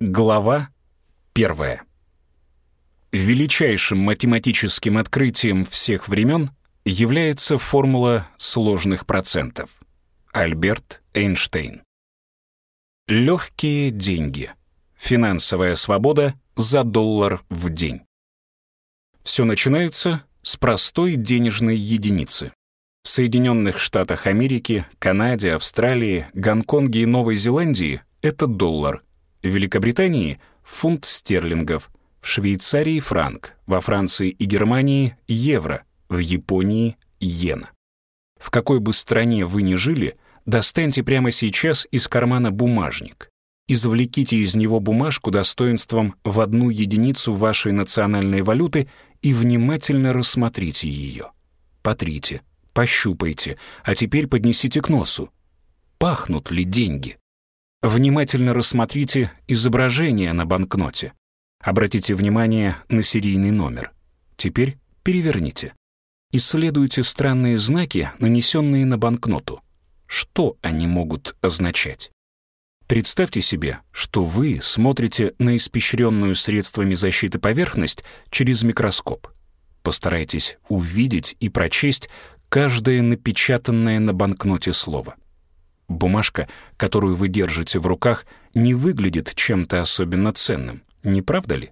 Глава первая. Величайшим математическим открытием всех времен является формула сложных процентов. Альберт Эйнштейн. Легкие деньги. Финансовая свобода за доллар в день. Все начинается с простой денежной единицы. В Соединенных Штатах Америки, Канаде, Австралии, Гонконге и Новой Зеландии это доллар — в Великобритании — фунт стерлингов, в Швейцарии — франк, во Франции и Германии — евро, в Японии — иена. В какой бы стране вы ни жили, достаньте прямо сейчас из кармана бумажник. Извлеките из него бумажку достоинством в одну единицу вашей национальной валюты и внимательно рассмотрите ее. Потрите, пощупайте, а теперь поднесите к носу. Пахнут ли деньги? Внимательно рассмотрите изображение на банкноте. Обратите внимание на серийный номер. Теперь переверните. Исследуйте странные знаки, нанесенные на банкноту. Что они могут означать? Представьте себе, что вы смотрите на испещренную средствами защиты поверхность через микроскоп. Постарайтесь увидеть и прочесть каждое напечатанное на банкноте слово. Бумажка, которую вы держите в руках, не выглядит чем-то особенно ценным, не правда ли?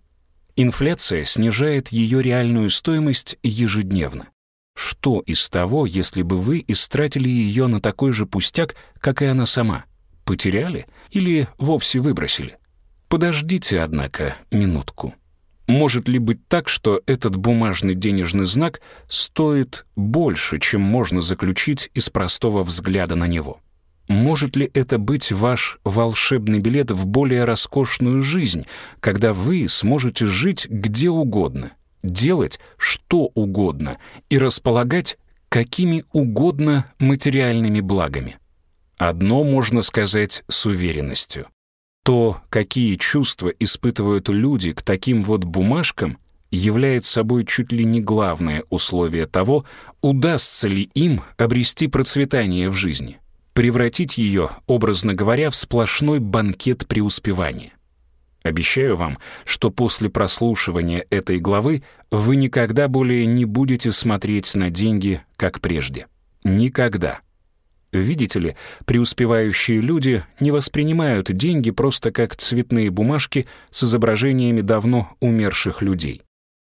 Инфляция снижает ее реальную стоимость ежедневно. Что из того, если бы вы истратили ее на такой же пустяк, как и она сама? Потеряли или вовсе выбросили? Подождите, однако, минутку. Может ли быть так, что этот бумажный денежный знак стоит больше, чем можно заключить из простого взгляда на него? Может ли это быть ваш волшебный билет в более роскошную жизнь, когда вы сможете жить где угодно, делать что угодно и располагать какими угодно материальными благами? Одно можно сказать с уверенностью. То, какие чувства испытывают люди к таким вот бумажкам, является собой чуть ли не главное условие того, удастся ли им обрести процветание в жизни превратить ее, образно говоря, в сплошной банкет преуспевания. Обещаю вам, что после прослушивания этой главы вы никогда более не будете смотреть на деньги, как прежде. Никогда. Видите ли, преуспевающие люди не воспринимают деньги просто как цветные бумажки с изображениями давно умерших людей.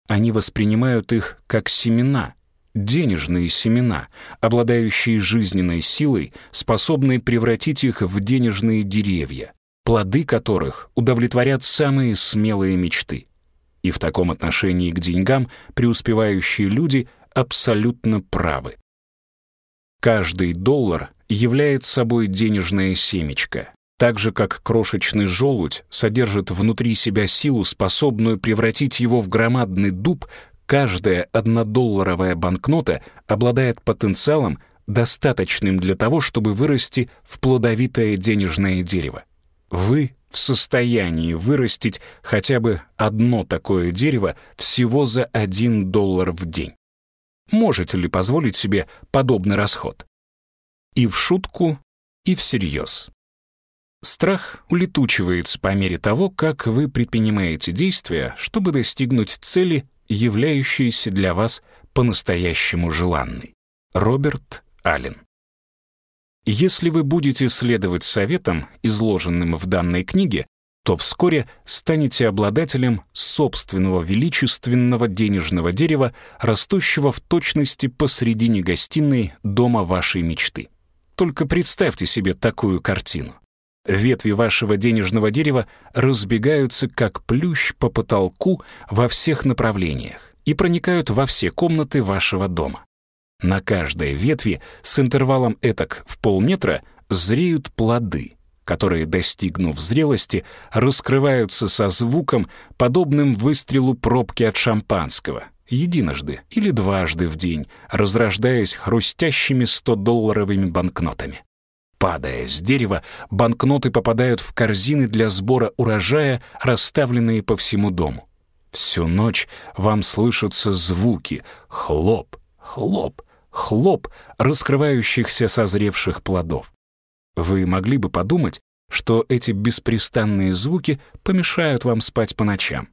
Они воспринимают их как семена, денежные семена, обладающие жизненной силой, способные превратить их в денежные деревья, плоды которых удовлетворят самые смелые мечты. И в таком отношении к деньгам преуспевающие люди абсолютно правы. Каждый доллар является собой денежное семечко, так же как крошечный желудь содержит внутри себя силу, способную превратить его в громадный дуб, каждая однодолларовая банкнота обладает потенциалом, достаточным для того, чтобы вырасти в плодовитое денежное дерево. Вы в состоянии вырастить хотя бы одно такое дерево всего за один доллар в день. Можете ли позволить себе подобный расход? И в шутку, и всерьез. Страх улетучивается по мере того, как вы предпринимаете действия, чтобы достигнуть цели являющейся для вас по-настоящему желанной. Роберт Аллен. Если вы будете следовать советам, изложенным в данной книге, то вскоре станете обладателем собственного величественного денежного дерева, растущего в точности посредине гостиной дома вашей мечты. Только представьте себе такую картину. Ветви вашего денежного дерева разбегаются, как плющ по потолку во всех направлениях и проникают во все комнаты вашего дома. На каждой ветви с интервалом этак в полметра зреют плоды, которые, достигнув зрелости, раскрываются со звуком, подобным выстрелу пробки от шампанского, единожды или дважды в день, разрождаясь хрустящими 100-долларовыми банкнотами. Падая с дерева, банкноты попадают в корзины для сбора урожая, расставленные по всему дому. Всю ночь вам слышатся звуки хлоп, хлоп, хлоп раскрывающихся созревших плодов. Вы могли бы подумать, что эти беспрестанные звуки помешают вам спать по ночам.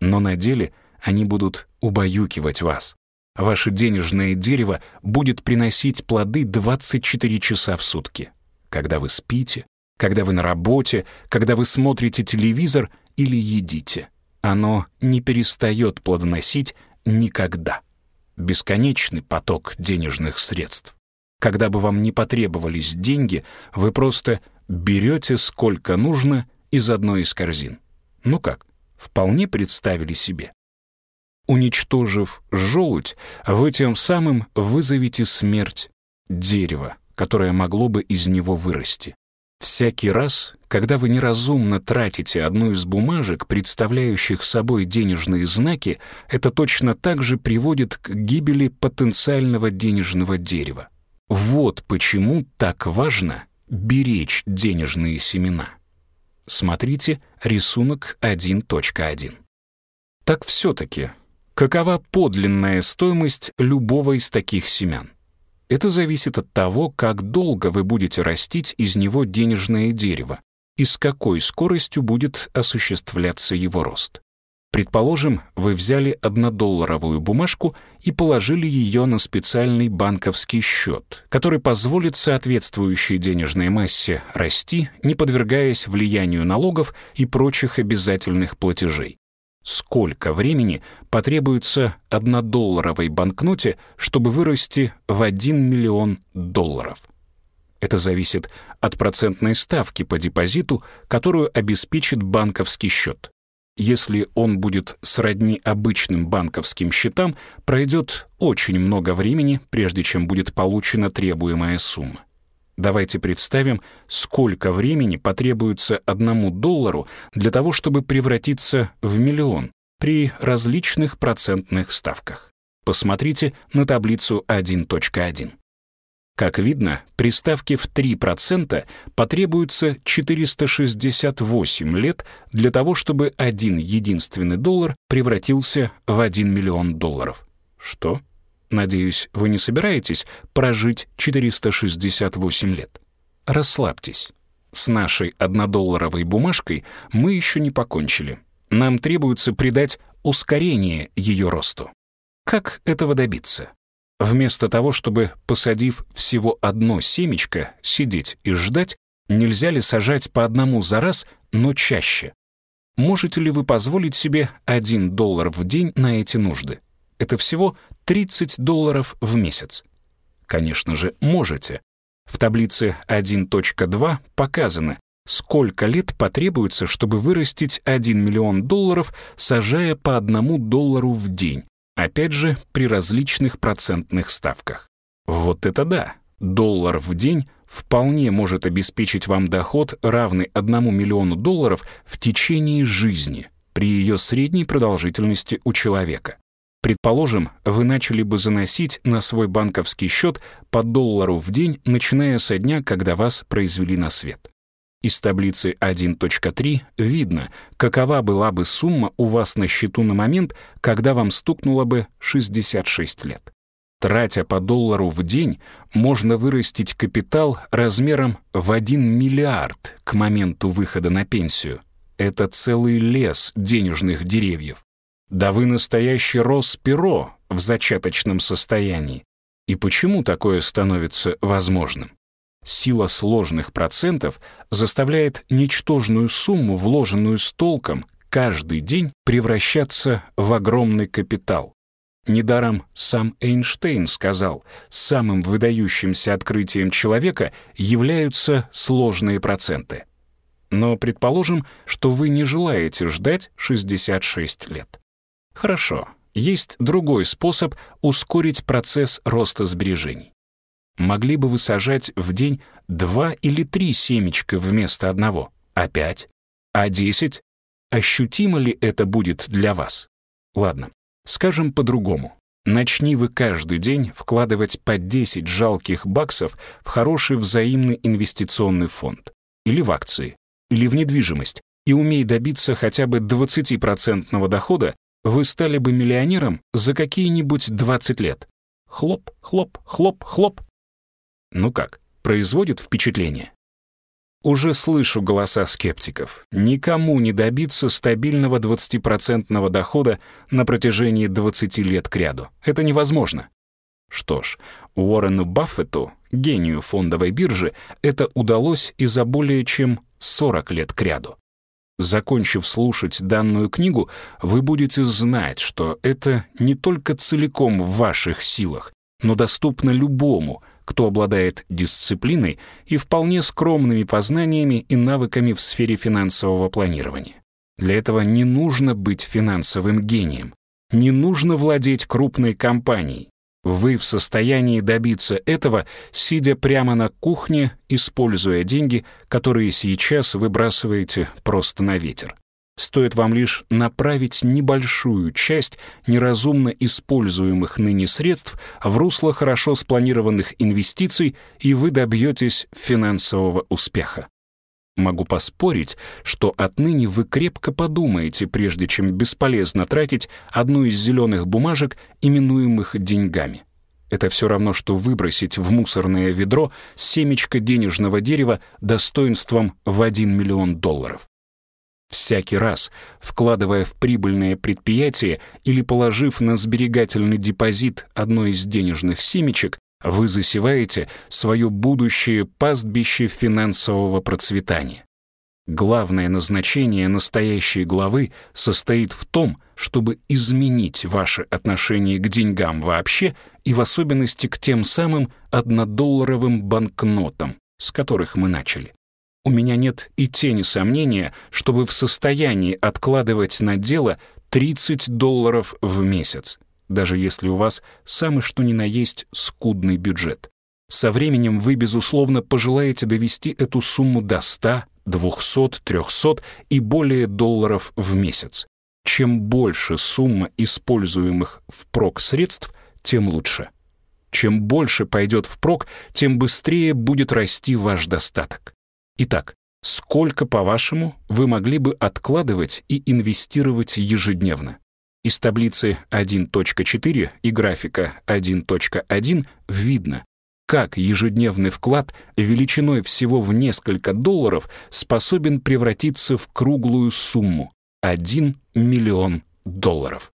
Но на деле они будут убаюкивать вас. Ваше денежное дерево будет приносить плоды 24 часа в сутки. Когда вы спите, когда вы на работе, когда вы смотрите телевизор или едите. Оно не перестает плодоносить никогда. Бесконечный поток денежных средств. Когда бы вам не потребовались деньги, вы просто берете сколько нужно из одной из корзин. Ну как, вполне представили себе? Уничтожив желудь, вы тем самым вызовете смерть дерева, которое могло бы из него вырасти. Всякий раз, когда вы неразумно тратите одну из бумажек, представляющих собой денежные знаки, это точно так же приводит к гибели потенциального денежного дерева. Вот почему так важно беречь денежные семена. Смотрите рисунок 1.1. Так все-таки, какова подлинная стоимость любого из таких семян? Это зависит от того, как долго вы будете растить из него денежное дерево и с какой скоростью будет осуществляться его рост. Предположим, вы взяли однодолларовую бумажку и положили ее на специальный банковский счет, который позволит соответствующей денежной массе расти, не подвергаясь влиянию налогов и прочих обязательных платежей. Сколько времени потребуется однодолларовой банкноте, чтобы вырасти в 1 миллион долларов? Это зависит от процентной ставки по депозиту, которую обеспечит банковский счет. Если он будет сродни обычным банковским счетам, пройдет очень много времени, прежде чем будет получена требуемая сумма. Давайте представим, сколько времени потребуется одному доллару для того, чтобы превратиться в миллион при различных процентных ставках. Посмотрите на таблицу 1.1. Как видно, при ставке в 3% потребуется 468 лет для того, чтобы один единственный доллар превратился в 1 миллион долларов. Что? Надеюсь, вы не собираетесь прожить 468 лет. Расслабьтесь. С нашей однодолларовой бумажкой мы еще не покончили. Нам требуется придать ускорение ее росту. Как этого добиться? Вместо того, чтобы, посадив всего одно семечко, сидеть и ждать, нельзя ли сажать по одному за раз, но чаще? Можете ли вы позволить себе 1 доллар в день на эти нужды? Это всего 30 долларов в месяц. Конечно же, можете. В таблице 1.2 показано, сколько лет потребуется, чтобы вырастить 1 миллион долларов, сажая по одному доллару в день, Опять же, при различных процентных ставках. Вот это да! Доллар в день вполне может обеспечить вам доход, равный 1 миллиону долларов в течение жизни при ее средней продолжительности у человека. Предположим, вы начали бы заносить на свой банковский счет по доллару в день, начиная со дня, когда вас произвели на свет. Из таблицы 1.3 видно, какова была бы сумма у вас на счету на момент, когда вам стукнуло бы 66 лет. Тратя по доллару в день, можно вырастить капитал размером в 1 миллиард к моменту выхода на пенсию. Это целый лес денежных деревьев. Да вы настоящий Росперо в зачаточном состоянии. И почему такое становится возможным? Сила сложных процентов заставляет ничтожную сумму, вложенную с толком, каждый день превращаться в огромный капитал. Недаром сам Эйнштейн сказал, самым выдающимся открытием человека являются сложные проценты. Но предположим, что вы не желаете ждать 66 лет. Хорошо, есть другой способ ускорить процесс роста сбережений могли бы вы сажать в день два или три семечка вместо одного, а пять, а десять? Ощутимо ли это будет для вас? Ладно, скажем по-другому. Начни вы каждый день вкладывать по 10 жалких баксов в хороший взаимный инвестиционный фонд, или в акции, или в недвижимость, и умей добиться хотя бы 20% дохода, вы стали бы миллионером за какие-нибудь 20 лет. Хлоп, хлоп, хлоп, хлоп, ну как, производит впечатление? Уже слышу голоса скептиков. Никому не добиться стабильного 20% дохода на протяжении 20 лет кряду. Это невозможно. Что ж, Уоррену Баффету, гению фондовой биржи, это удалось и за более чем 40 лет кряду. Закончив слушать данную книгу, вы будете знать, что это не только целиком в ваших силах, но доступно любому — кто обладает дисциплиной и вполне скромными познаниями и навыками в сфере финансового планирования. Для этого не нужно быть финансовым гением, не нужно владеть крупной компанией. Вы в состоянии добиться этого, сидя прямо на кухне, используя деньги, которые сейчас выбрасываете просто на ветер. Стоит вам лишь направить небольшую часть неразумно используемых ныне средств в русло хорошо спланированных инвестиций, и вы добьетесь финансового успеха. Могу поспорить, что отныне вы крепко подумаете, прежде чем бесполезно тратить одну из зеленых бумажек, именуемых деньгами. Это все равно, что выбросить в мусорное ведро семечко денежного дерева достоинством в 1 миллион долларов. Всякий раз, вкладывая в прибыльное предприятие или положив на сберегательный депозит одно из денежных семечек, вы засеваете свое будущее пастбище финансового процветания. Главное назначение настоящей главы состоит в том, чтобы изменить ваше отношение к деньгам вообще и в особенности к тем самым однодолларовым банкнотам, с которых мы начали. У меня нет и тени сомнения, что вы в состоянии откладывать на дело 30 долларов в месяц, даже если у вас самый что ни на есть скудный бюджет. Со временем вы, безусловно, пожелаете довести эту сумму до 100, 200, 300 и более долларов в месяц. Чем больше сумма используемых впрок средств, тем лучше. Чем больше пойдет впрок, тем быстрее будет расти ваш достаток. Итак, сколько, по-вашему, вы могли бы откладывать и инвестировать ежедневно? Из таблицы 1.4 и графика 1.1 видно, как ежедневный вклад величиной всего в несколько долларов способен превратиться в круглую сумму — 1 миллион долларов.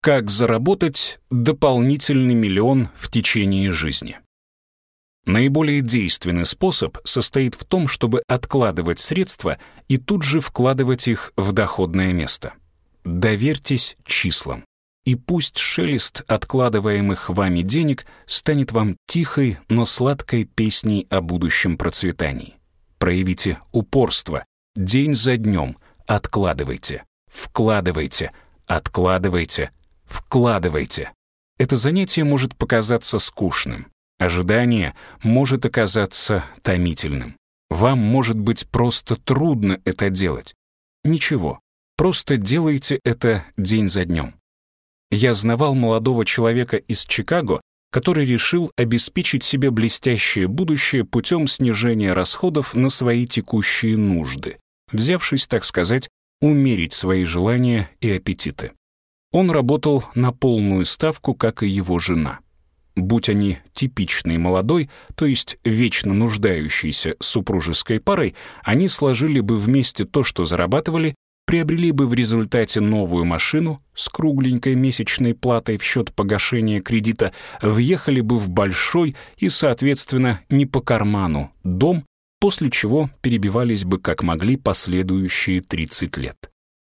Как заработать дополнительный миллион в течение жизни? Наиболее действенный способ состоит в том, чтобы откладывать средства и тут же вкладывать их в доходное место. Доверьтесь числам. И пусть шелест откладываемых вами денег станет вам тихой, но сладкой песней о будущем процветании. Проявите упорство. День за днем откладывайте, вкладывайте, откладывайте, вкладывайте. Это занятие может показаться скучным, Ожидание может оказаться томительным. Вам может быть просто трудно это делать. Ничего, просто делайте это день за днем. Я знавал молодого человека из Чикаго, который решил обеспечить себе блестящее будущее путем снижения расходов на свои текущие нужды, взявшись, так сказать, умерить свои желания и аппетиты. Он работал на полную ставку, как и его жена. Будь они типичной молодой, то есть вечно нуждающейся супружеской парой, они сложили бы вместе то, что зарабатывали, приобрели бы в результате новую машину с кругленькой месячной платой в счет погашения кредита, въехали бы в большой и, соответственно, не по карману дом, после чего перебивались бы как могли последующие 30 лет.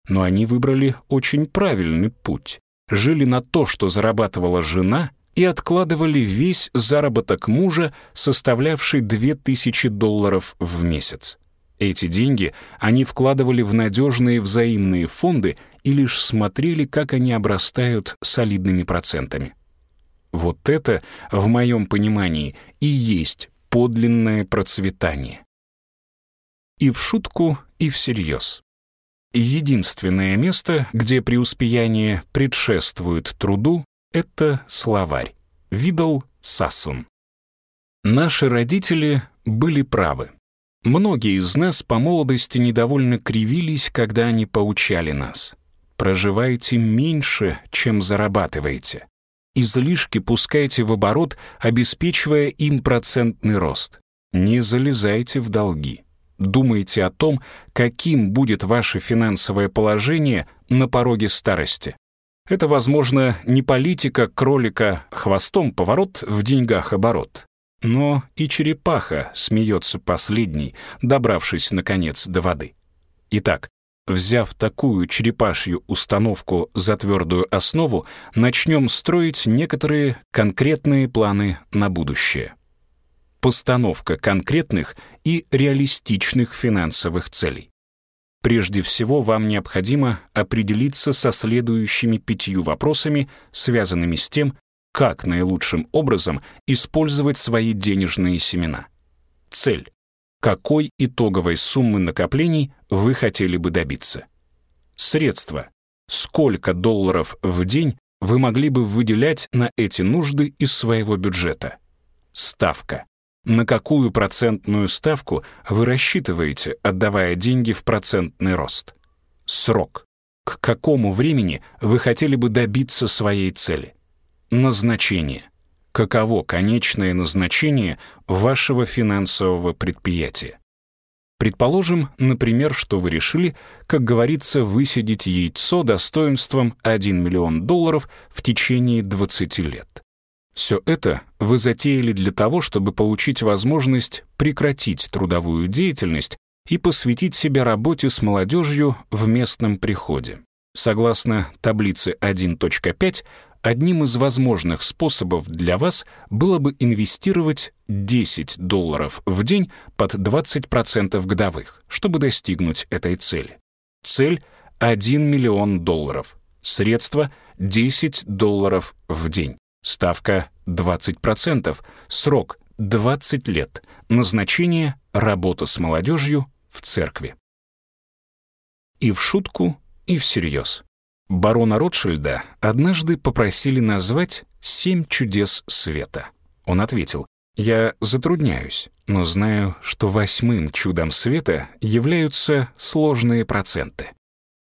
Но они выбрали очень правильный путь. Жили на то, что зарабатывала жена — и откладывали весь заработок мужа, составлявший 2000 долларов в месяц. Эти деньги они вкладывали в надежные взаимные фонды и лишь смотрели, как они обрастают солидными процентами. Вот это, в моем понимании, и есть подлинное процветание. И в шутку, и всерьез. Единственное место, где преуспеяние предшествует труду, это словарь. Видал Сассун. Наши родители были правы. Многие из нас по молодости недовольно кривились, когда они поучали нас. Проживайте меньше, чем зарабатываете. Излишки пускайте в оборот, обеспечивая им процентный рост. Не залезайте в долги. Думайте о том, каким будет ваше финансовое положение на пороге старости. Это, возможно, не политика кролика хвостом поворот в деньгах оборот. Но и черепаха смеется последней, добравшись, наконец, до воды. Итак, взяв такую черепашью установку за твердую основу, начнем строить некоторые конкретные планы на будущее. Постановка конкретных и реалистичных финансовых целей. Прежде всего, вам необходимо определиться со следующими пятью вопросами, связанными с тем, как наилучшим образом использовать свои денежные семена. Цель. Какой итоговой суммы накоплений вы хотели бы добиться? Средства. Сколько долларов в день вы могли бы выделять на эти нужды из своего бюджета? Ставка на какую процентную ставку вы рассчитываете, отдавая деньги в процентный рост? Срок. К какому времени вы хотели бы добиться своей цели? Назначение. Каково конечное назначение вашего финансового предприятия? Предположим, например, что вы решили, как говорится, высидеть яйцо достоинством 1 миллион долларов в течение 20 лет. Все это вы затеяли для того, чтобы получить возможность прекратить трудовую деятельность и посвятить себя работе с молодежью в местном приходе. Согласно таблице 1.5, одним из возможных способов для вас было бы инвестировать 10 долларов в день под 20% годовых, чтобы достигнуть этой цели. Цель — 1 миллион долларов. Средства — 10 долларов в день. Ставка 20%, срок 20 лет, назначение работа с молодежью в церкви. И в шутку, и всерьез. Барона Ротшильда однажды попросили назвать «семь чудес света». Он ответил, «Я затрудняюсь, но знаю, что восьмым чудом света являются сложные проценты.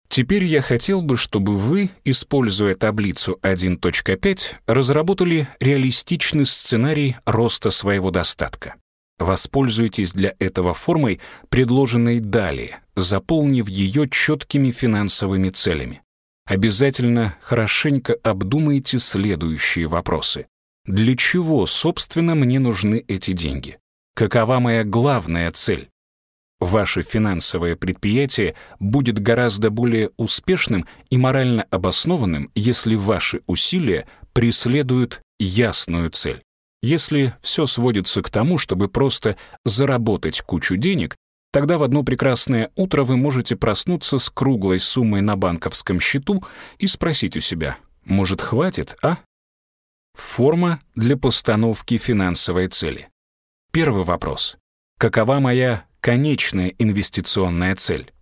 Теперь я хотел бы, чтобы вы, используя таблицу 1.5, разработали реалистичный сценарий роста своего достатка. Воспользуйтесь для этого формой, предложенной далее, заполнив ее четкими финансовыми целями. Обязательно хорошенько обдумайте следующие вопросы. Для чего, собственно, мне нужны эти деньги? Какова моя главная цель? Ваше финансовое предприятие будет гораздо более успешным и морально обоснованным, если ваши усилия преследуют ясную цель. Если все сводится к тому, чтобы просто заработать кучу денег, тогда в одно прекрасное утро вы можете проснуться с круглой суммой на банковском счету и спросить у себя, может, хватит, а? Форма для постановки финансовой цели. Первый вопрос. Какова моя конечная инвестиционная цель?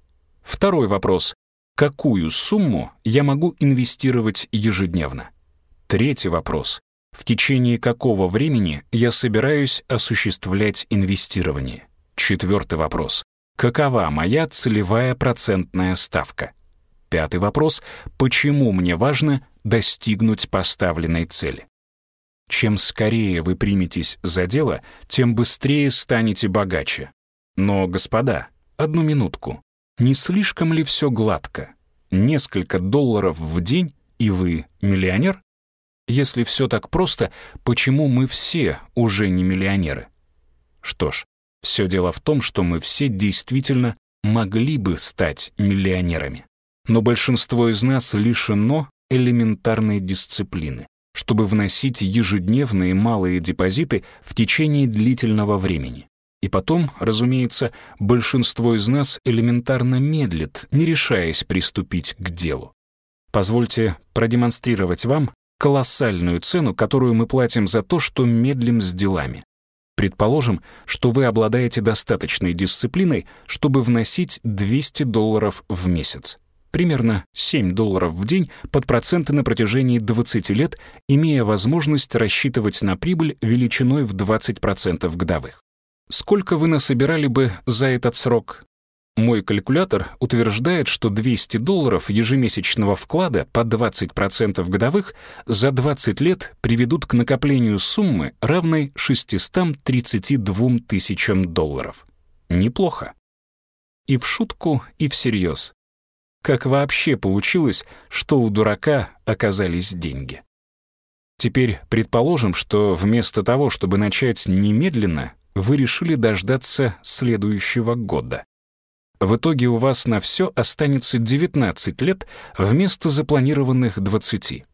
Второй вопрос. Какую сумму я могу инвестировать ежедневно? Третий вопрос. В течение какого времени я собираюсь осуществлять инвестирование? Четвертый вопрос. Какова моя целевая процентная ставка? Пятый вопрос. Почему мне важно достигнуть поставленной цели? Чем скорее вы приметесь за дело, тем быстрее станете богаче. Но, господа, одну минутку. Не слишком ли все гладко? Несколько долларов в день, и вы миллионер? Если все так просто, почему мы все уже не миллионеры? Что ж, все дело в том, что мы все действительно могли бы стать миллионерами. Но большинство из нас лишено элементарной дисциплины, чтобы вносить ежедневные малые депозиты в течение длительного времени. И потом, разумеется, большинство из нас элементарно медлит, не решаясь приступить к делу. Позвольте продемонстрировать вам колоссальную цену, которую мы платим за то, что медлим с делами. Предположим, что вы обладаете достаточной дисциплиной, чтобы вносить 200 долларов в месяц. Примерно 7 долларов в день под проценты на протяжении 20 лет, имея возможность рассчитывать на прибыль величиной в 20% годовых. Сколько вы насобирали бы за этот срок? Мой калькулятор утверждает, что 200 долларов ежемесячного вклада по 20% годовых за 20 лет приведут к накоплению суммы, равной 632 тысячам долларов. Неплохо. И в шутку, и всерьез. Как вообще получилось, что у дурака оказались деньги? Теперь предположим, что вместо того, чтобы начать немедленно, вы решили дождаться следующего года. В итоге у вас на все останется 19 лет вместо запланированных 20.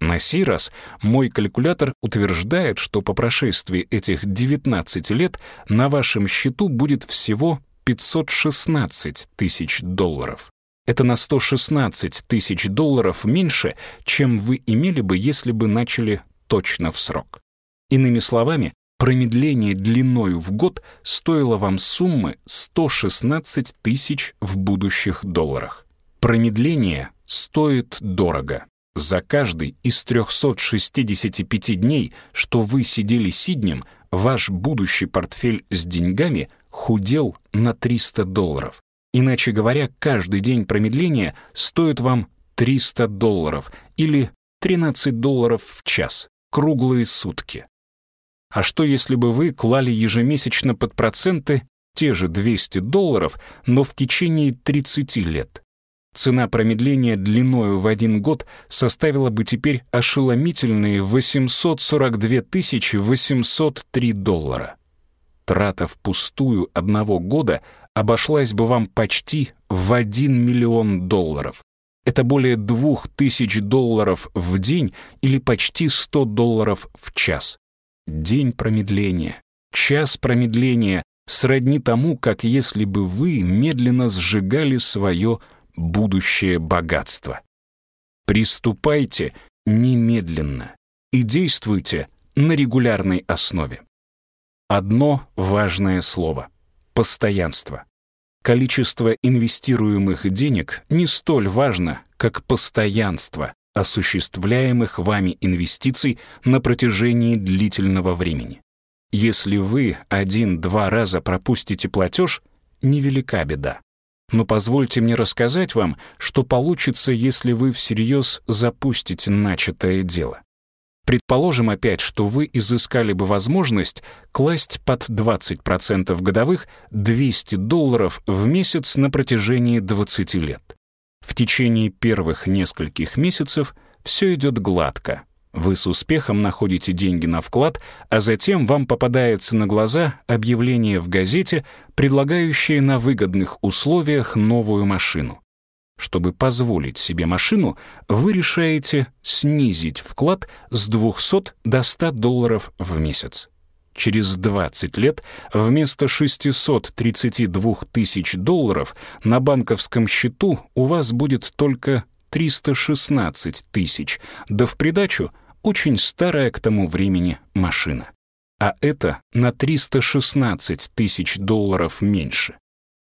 На сей раз мой калькулятор утверждает, что по прошествии этих 19 лет на вашем счету будет всего 516 тысяч долларов. Это на 116 тысяч долларов меньше, чем вы имели бы, если бы начали точно в срок. Иными словами, промедление длиною в год стоило вам суммы 116 тысяч в будущих долларах. Промедление стоит дорого. За каждый из 365 дней, что вы сидели сиднем, ваш будущий портфель с деньгами худел на 300 долларов. Иначе говоря, каждый день промедления стоит вам 300 долларов или 13 долларов в час, круглые сутки. А что если бы вы клали ежемесячно под проценты те же 200 долларов, но в течение 30 лет? Цена промедления длиною в один год составила бы теперь ошеломительные 842 803 доллара. Трата впустую одного года обошлась бы вам почти в 1 миллион долларов. Это более 2000 долларов в день или почти 100 долларов в час. День промедления, час промедления сродни тому, как если бы вы медленно сжигали свое будущее богатство. Приступайте немедленно и действуйте на регулярной основе. Одно важное слово — постоянство. Количество инвестируемых денег не столь важно, как постоянство осуществляемых вами инвестиций на протяжении длительного времени. Если вы один-два раза пропустите платеж, невелика беда. Но позвольте мне рассказать вам, что получится, если вы всерьез запустите начатое дело. Предположим опять, что вы изыскали бы возможность класть под 20% годовых 200 долларов в месяц на протяжении 20 лет. В течение первых нескольких месяцев все идет гладко, вы с успехом находите деньги на вклад, а затем вам попадается на глаза объявление в газете, предлагающее на выгодных условиях новую машину. Чтобы позволить себе машину, вы решаете снизить вклад с 200 до 100 долларов в месяц. Через 20 лет вместо 632 тысяч долларов на банковском счету у вас будет только 316 тысяч, да в придачу очень старая к тому времени машина. А это на 316 тысяч долларов меньше.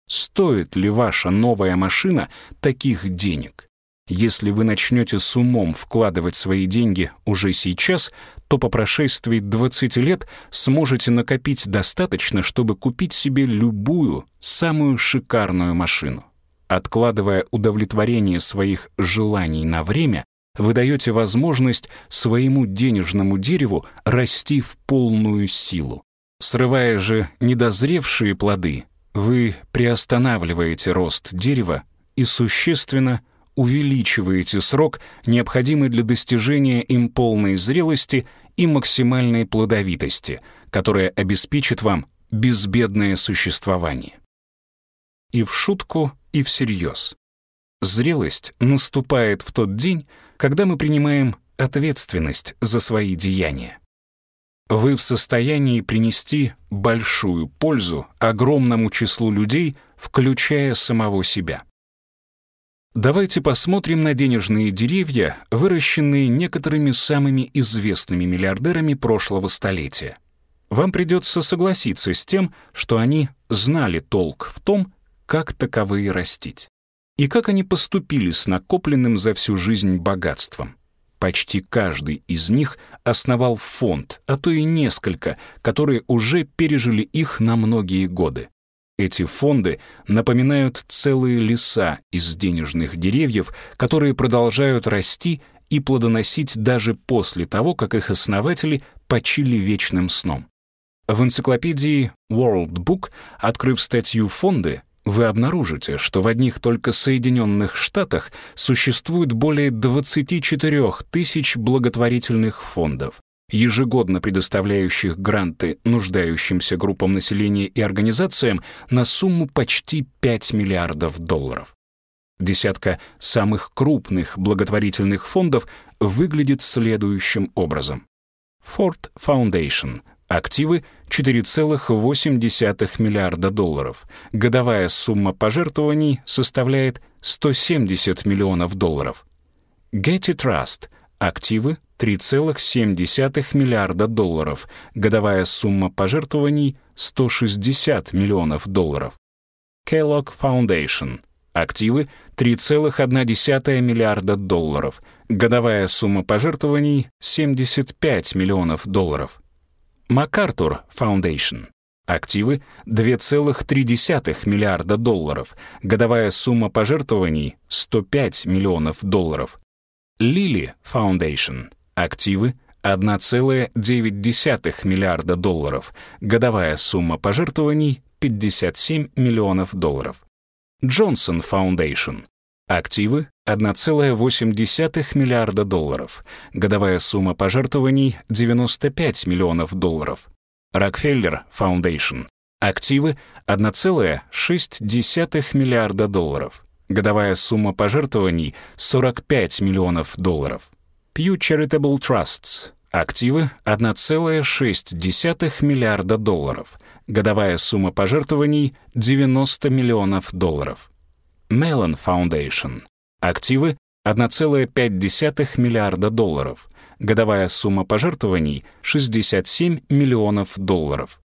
Стоит ли ваша новая машина таких денег? Если вы начнете с умом вкладывать свои деньги уже сейчас, то по прошествии 20 лет сможете накопить достаточно, чтобы купить себе любую, самую шикарную машину. Откладывая удовлетворение своих желаний на время, вы даете возможность своему денежному дереву расти в полную силу. Срывая же недозревшие плоды, вы приостанавливаете рост дерева и существенно увеличиваете срок, необходимый для достижения им полной зрелости и максимальной плодовитости, которая обеспечит вам безбедное существование. И в шутку, и всерьез. Зрелость наступает в тот день, когда мы принимаем ответственность за свои деяния. Вы в состоянии принести большую пользу огромному числу людей, включая самого себя. Давайте посмотрим на денежные деревья, выращенные некоторыми самыми известными миллиардерами прошлого столетия. Вам придется согласиться с тем, что они знали толк в том, как таковые растить и как они поступили с накопленным за всю жизнь богатством. Почти каждый из них основал фонд, а то и несколько, которые уже пережили их на многие годы. Эти фонды напоминают целые леса из денежных деревьев, которые продолжают расти и плодоносить даже после того, как их основатели почили вечным сном. В энциклопедии World Book, открыв статью «Фонды», вы обнаружите, что в одних только Соединенных Штатах существует более 24 тысяч благотворительных фондов, ежегодно предоставляющих гранты нуждающимся группам населения и организациям на сумму почти 5 миллиардов долларов. Десятка самых крупных благотворительных фондов выглядит следующим образом. Ford Foundation. Активы 4,8 миллиарда долларов. Годовая сумма пожертвований составляет 170 миллионов долларов. Getty Trust. Активы 3,7 миллиарда долларов. Годовая сумма пожертвований 160 миллионов долларов. Kellogg Foundation. Активы 3,1 миллиарда долларов. Годовая сумма пожертвований 75 миллионов долларов. МакАртур Foundation. Активы 2,3 миллиарда долларов. Годовая сумма пожертвований 105 миллионов долларов. Лили Foundation. Активы 1,9 миллиарда долларов. Годовая сумма пожертвований 57 миллионов долларов. Джонсон Foundation. Активы 1,8 миллиарда долларов. Годовая сумма пожертвований 95 миллионов долларов. Rockefeller Foundation. Активы 1,6 миллиарда долларов. Годовая сумма пожертвований 45 миллионов долларов. Pew Charitable Trusts. Активы 1,6 миллиарда долларов. Годовая сумма пожертвований 90 миллионов долларов. Mellon Foundation. Активы 1,5 миллиарда долларов. Годовая сумма пожертвований 67 миллионов долларов.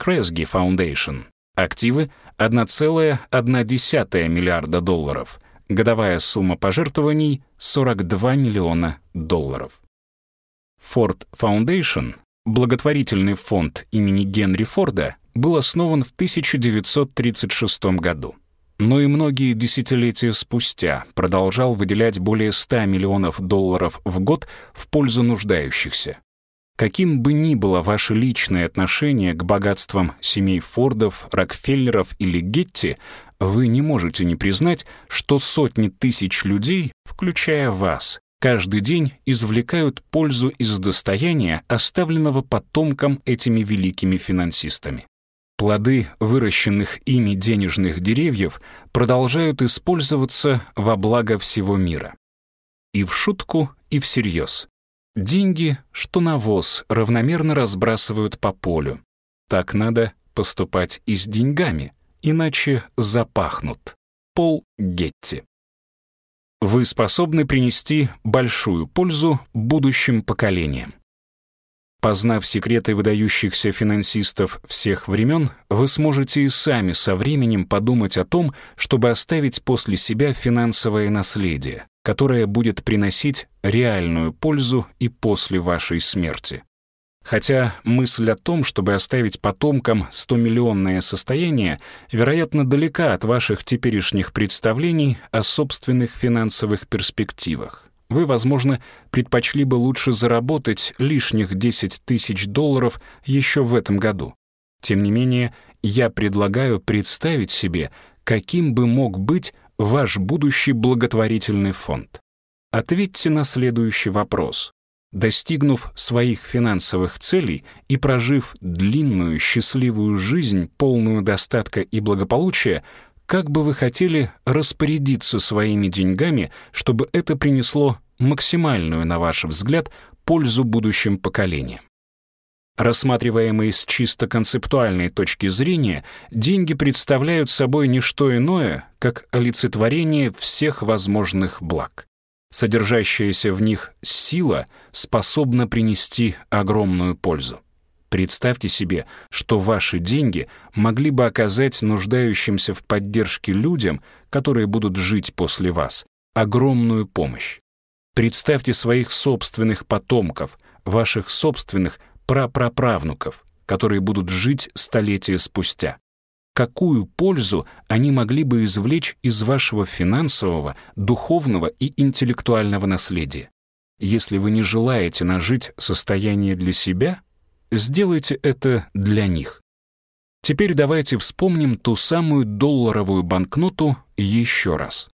Kresge Foundation. Активы 1,1 миллиарда долларов. Годовая сумма пожертвований 42 миллиона долларов. Ford Foundation, благотворительный фонд имени Генри Форда, был основан в 1936 году но и многие десятилетия спустя продолжал выделять более 100 миллионов долларов в год в пользу нуждающихся. Каким бы ни было ваше личное отношение к богатствам семей Фордов, Рокфеллеров или Гетти, вы не можете не признать, что сотни тысяч людей, включая вас, каждый день извлекают пользу из достояния, оставленного потомкам этими великими финансистами. Плоды выращенных ими денежных деревьев продолжают использоваться во благо всего мира. И в шутку, и всерьез. Деньги, что навоз, равномерно разбрасывают по полю. Так надо поступать и с деньгами, иначе запахнут. Пол Гетти. Вы способны принести большую пользу будущим поколениям. Познав секреты выдающихся финансистов всех времен, вы сможете и сами со временем подумать о том, чтобы оставить после себя финансовое наследие, которое будет приносить реальную пользу и после вашей смерти. Хотя мысль о том, чтобы оставить потомкам 100-миллионное состояние, вероятно, далека от ваших теперешних представлений о собственных финансовых перспективах вы, возможно, предпочли бы лучше заработать лишних 10 тысяч долларов еще в этом году. Тем не менее, я предлагаю представить себе, каким бы мог быть ваш будущий благотворительный фонд. Ответьте на следующий вопрос. Достигнув своих финансовых целей и прожив длинную счастливую жизнь, полную достатка и благополучия, как бы вы хотели распорядиться своими деньгами, чтобы это принесло максимальную, на ваш взгляд, пользу будущим поколениям? Рассматриваемые с чисто концептуальной точки зрения, деньги представляют собой не что иное, как олицетворение всех возможных благ. Содержащаяся в них сила способна принести огромную пользу. Представьте себе, что ваши деньги могли бы оказать нуждающимся в поддержке людям, которые будут жить после вас, огромную помощь. Представьте своих собственных потомков, ваших собственных прапраправнуков, которые будут жить столетия спустя. Какую пользу они могли бы извлечь из вашего финансового, духовного и интеллектуального наследия? Если вы не желаете нажить состояние для себя — сделайте это для них. Теперь давайте вспомним ту самую долларовую банкноту еще раз.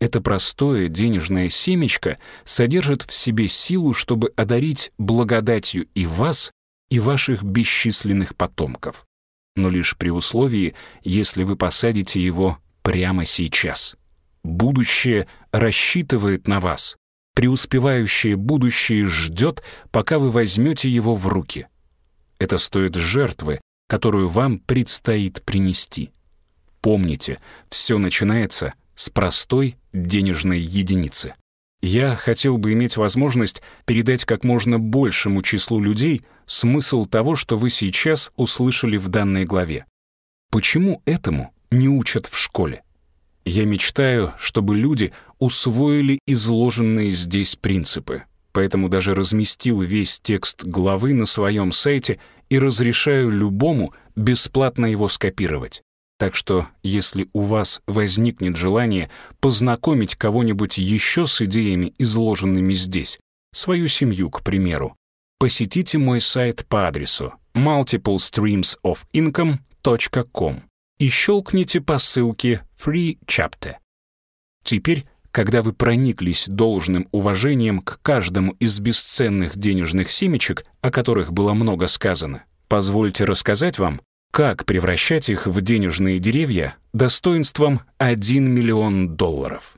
Это простое денежное семечко содержит в себе силу, чтобы одарить благодатью и вас, и ваших бесчисленных потомков. Но лишь при условии, если вы посадите его прямо сейчас. Будущее рассчитывает на вас. Преуспевающее будущее ждет, пока вы возьмете его в руки. Это стоит жертвы, которую вам предстоит принести. Помните, все начинается с простой денежной единицы. Я хотел бы иметь возможность передать как можно большему числу людей смысл того, что вы сейчас услышали в данной главе. Почему этому не учат в школе? Я мечтаю, чтобы люди усвоили изложенные здесь принципы, поэтому даже разместил весь текст главы на своем сайте и разрешаю любому бесплатно его скопировать. Так что, если у вас возникнет желание познакомить кого-нибудь еще с идеями, изложенными здесь, свою семью, к примеру, посетите мой сайт по адресу multiplestreamsofincome.com и щелкните по ссылке Free Chapter. Теперь, когда вы прониклись должным уважением к каждому из бесценных денежных семечек, о которых было много сказано, позвольте рассказать вам, как превращать их в денежные деревья достоинством 1 миллион долларов.